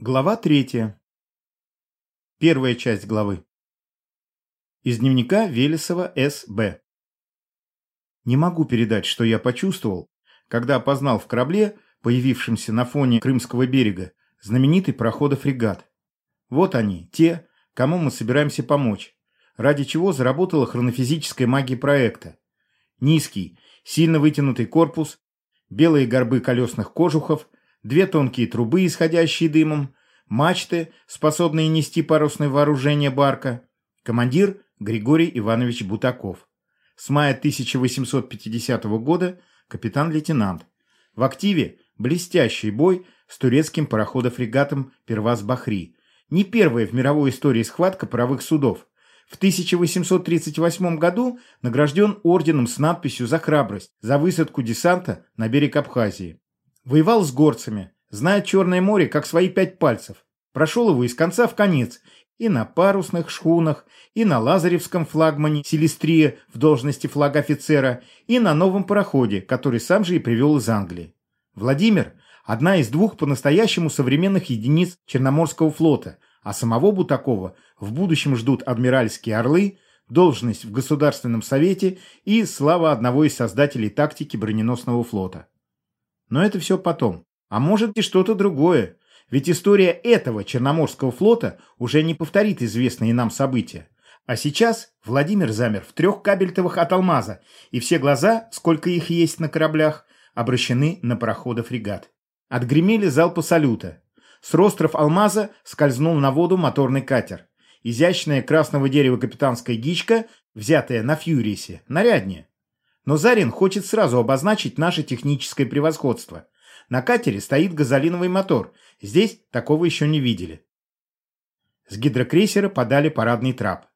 Глава третья. Первая часть главы. Из дневника Велесова С.Б. Не могу передать, что я почувствовал, когда опознал в корабле, появившемся на фоне Крымского берега, знаменитый проходов-фрегат. Вот они, те, кому мы собираемся помочь, ради чего заработала хронофизическая магия проекта. Низкий, сильно вытянутый корпус, белые горбы колесных кожухов – две тонкие трубы, исходящие дымом, мачты, способные нести парусное вооружение барка, командир Григорий Иванович Бутаков. С мая 1850 года капитан-лейтенант. В активе блестящий бой с турецким пароходом-фрегатом «Перваз-Бахри». Не первая в мировой истории схватка паровых судов. В 1838 году награжден орденом с надписью «За храбрость» за высадку десанта на берег Абхазии. Воевал с горцами, знает Черное море как свои пять пальцев. Прошел его из конца в конец и на парусных шхунах, и на лазаревском флагмане Селестрия в должности флаг-офицера, и на новом пароходе, который сам же и привел из Англии. Владимир – одна из двух по-настоящему современных единиц Черноморского флота, а самого Бутакова в будущем ждут адмиральские орлы, должность в Государственном совете и слава одного из создателей тактики броненосного флота. Но это все потом. А может и что-то другое. Ведь история этого Черноморского флота уже не повторит известные нам события. А сейчас Владимир замер в трех кабельтовых от алмаза, и все глаза, сколько их есть на кораблях, обращены на парохода-фрегат. Отгремели залпы салюта. С ростров алмаза скользнул на воду моторный катер. Изящная красного дерева капитанская гичка, взятая на Фьюрисе, наряднее. Но Зарин хочет сразу обозначить наше техническое превосходство. На катере стоит газолиновый мотор. Здесь такого еще не видели. С гидрокрейсера подали парадный трап.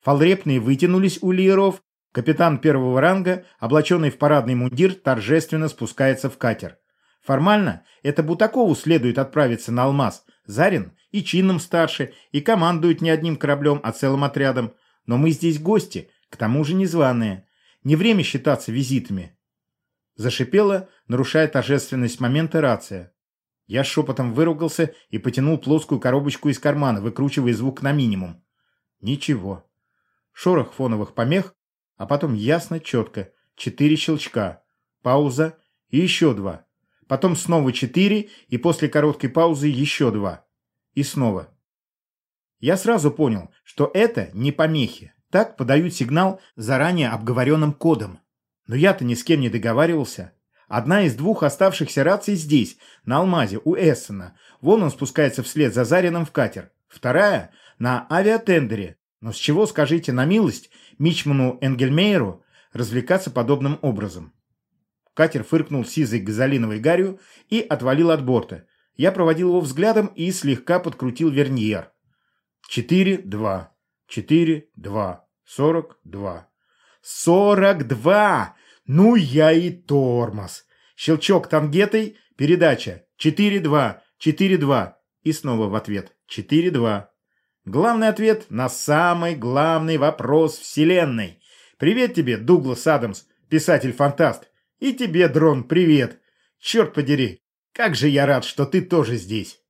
Фалрепные вытянулись у лиеров. Капитан первого ранга, облаченный в парадный мундир, торжественно спускается в катер. Формально это Бутакову следует отправиться на Алмаз. Зарин и чином старше, и командует не одним кораблем, а целым отрядом. Но мы здесь гости, к тому же незваные. Не время считаться визитами. Зашипела, нарушая торжественность момента рация. Я шепотом выругался и потянул плоскую коробочку из кармана, выкручивая звук на минимум. Ничего. Шорох фоновых помех, а потом ясно, четко. Четыре щелчка. Пауза и еще два. Потом снова четыре, и после короткой паузы еще два. И снова. Я сразу понял, что это не помехи. Так подают сигнал заранее обговоренным кодом. Но я-то ни с кем не договаривался. Одна из двух оставшихся раций здесь, на Алмазе, у Эссена. Вон он спускается вслед за Зарином в катер. Вторая — на авиатендере. Но с чего, скажите на милость, Мичману Энгельмейеру развлекаться подобным образом? Катер фыркнул сизой газолиновой гарью и отвалил от борта. Я проводил его взглядом и слегка подкрутил верниер. Четыре, два. Четыре, два. Сорок два. Сорок два! Ну я и тормоз. Щелчок тангетой, передача. Четыре два. Четыре два. И снова в ответ. Четыре два. Главный ответ на самый главный вопрос Вселенной. Привет тебе, Дуглас Адамс, писатель-фантаст. И тебе, Дрон, привет. Черт подери, как же я рад, что ты тоже здесь.